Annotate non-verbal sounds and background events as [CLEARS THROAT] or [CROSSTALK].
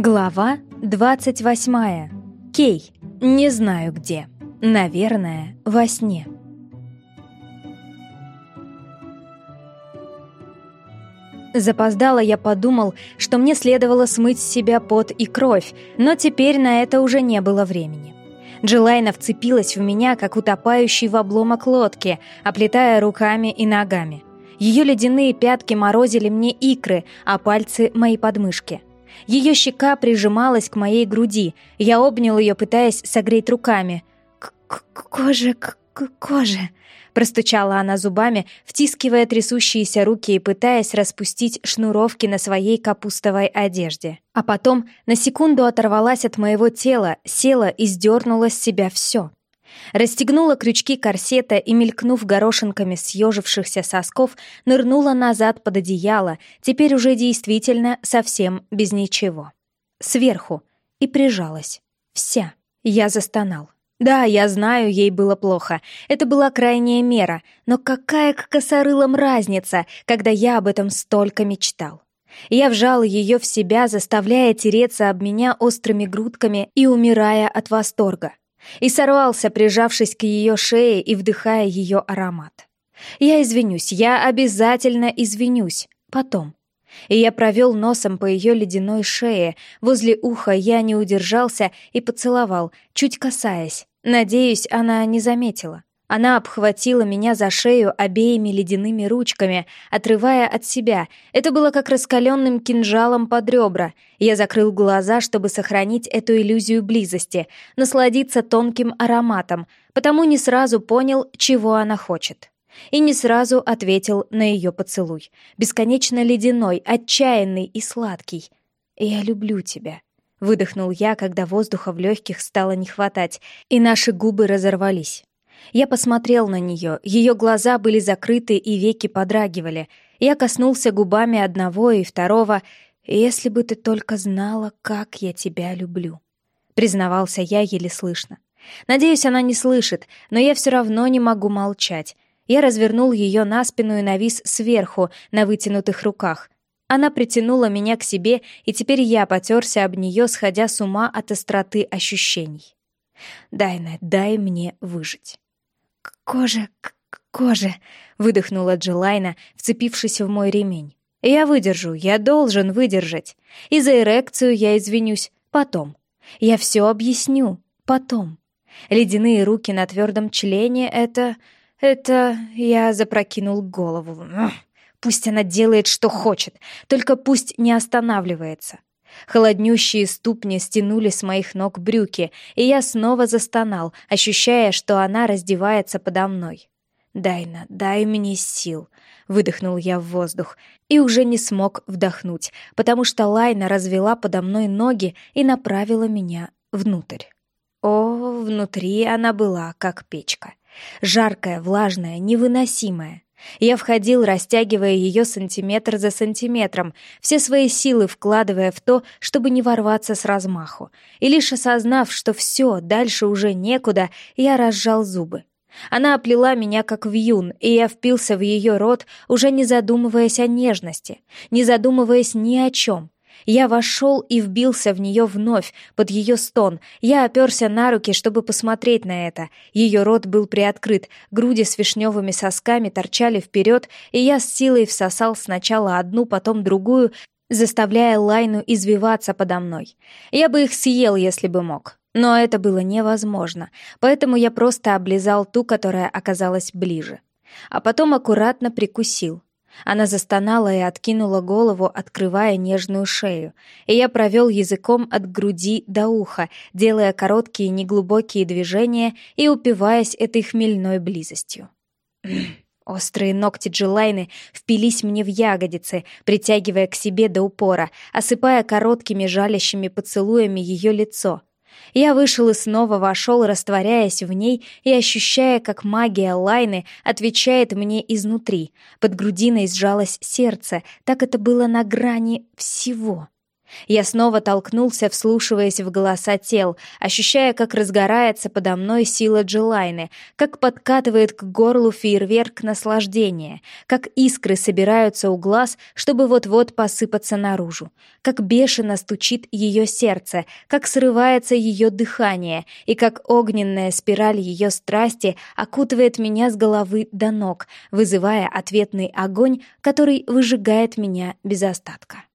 Глава 28. Кей. Не знаю где. Наверное, во сне. Запоздало я подумал, что мне следовало смыть с себя пот и кровь, но теперь на это уже не было времени. Джилайна вцепилась в меня, как утопающий в обломок лодки, оплетая руками и ногами. Ее ледяные пятки морозили мне икры, а пальцы — мои подмышки. Ее щека прижималась к моей груди. Я обнял ее, пытаясь согреть руками. «К -к «Кожа, к -к кожа!» Простучала она зубами, втискивая трясущиеся руки и пытаясь распустить шнуровки на своей капустовой одежде. А потом на секунду оторвалась от моего тела, села и сдернула с себя все. Расстегнула крючки корсета и, мелькнув горошинками съежившихся сосков, нырнула назад под одеяло, теперь уже действительно совсем без ничего. Сверху. И прижалась. Вся. Я застонал. Да, я знаю, ей было плохо. Это была крайняя мера. Но какая к косорылам разница, когда я об этом столько мечтал? Я вжал ее в себя, заставляя тереться об меня острыми грудками и умирая от восторга и сорвался, прижавшись к ее шее и вдыхая ее аромат. Я извинюсь, я обязательно извинюсь. Потом. И я провел носом по ее ледяной шее. Возле уха я не удержался и поцеловал, чуть касаясь. Надеюсь, она не заметила. Она обхватила меня за шею обеими ледяными ручками, отрывая от себя. Это было как раскаленным кинжалом под ребра. Я закрыл глаза, чтобы сохранить эту иллюзию близости, насладиться тонким ароматом, потому не сразу понял, чего она хочет. И не сразу ответил на ее поцелуй. Бесконечно ледяной, отчаянный и сладкий. «Я люблю тебя», — выдохнул я, когда воздуха в легких стало не хватать, и наши губы разорвались. Я посмотрел на нее, ее глаза были закрыты и веки подрагивали. Я коснулся губами одного и второго. «Если бы ты только знала, как я тебя люблю», — признавался я еле слышно. Надеюсь, она не слышит, но я все равно не могу молчать. Я развернул ее на спину и навис сверху, на вытянутых руках. Она притянула меня к себе, и теперь я потерся об нее, сходя с ума от остроты ощущений. «Дайна, дай мне выжить». «Кожа, к коже!» — выдохнула Джилайна, вцепившись в мой ремень. «Я выдержу, я должен выдержать. И за эрекцию я извинюсь потом. Я все объясню потом. Ледяные руки на твердом члене — это... это... Я запрокинул голову. Пусть она делает, что хочет, только пусть не останавливается. Холоднющие ступни стянули с моих ног брюки, и я снова застонал, ощущая, что она раздевается подо мной. «Дайна, дай мне сил», — выдохнул я в воздух, и уже не смог вдохнуть, потому что Лайна развела подо мной ноги и направила меня внутрь. О, внутри она была, как печка. Жаркая, влажная, невыносимая. Я входил, растягивая ее сантиметр за сантиметром, все свои силы вкладывая в то, чтобы не ворваться с размаху. И лишь осознав, что все, дальше уже некуда, я разжал зубы. Она оплела меня как вьюн, и я впился в ее рот, уже не задумываясь о нежности, не задумываясь ни о чем. Я вошел и вбился в нее вновь, под ее стон. Я оперся на руки, чтобы посмотреть на это. Ее рот был приоткрыт, груди с вишневыми сосками торчали вперед, и я с силой всосал сначала одну, потом другую, заставляя Лайну извиваться подо мной. Я бы их съел, если бы мог. Но это было невозможно, поэтому я просто облизал ту, которая оказалась ближе. А потом аккуратно прикусил. Она застонала и откинула голову, открывая нежную шею, и я провел языком от груди до уха, делая короткие неглубокие движения и упиваясь этой хмельной близостью. [CLEARS THROAT] Острые ногти Джилайны впились мне в ягодицы, притягивая к себе до упора, осыпая короткими жалящими поцелуями ее лицо — я вышел и снова вошел, растворяясь в ней и ощущая, как магия Лайны отвечает мне изнутри. Под грудиной сжалось сердце, так это было на грани всего. Я снова толкнулся, вслушиваясь в голоса тел, ощущая, как разгорается подо мной сила Джилайны, как подкатывает к горлу фейерверк наслаждения, как искры собираются у глаз, чтобы вот-вот посыпаться наружу, как бешено стучит ее сердце, как срывается ее дыхание и как огненная спираль ее страсти окутывает меня с головы до ног, вызывая ответный огонь, который выжигает меня без остатка.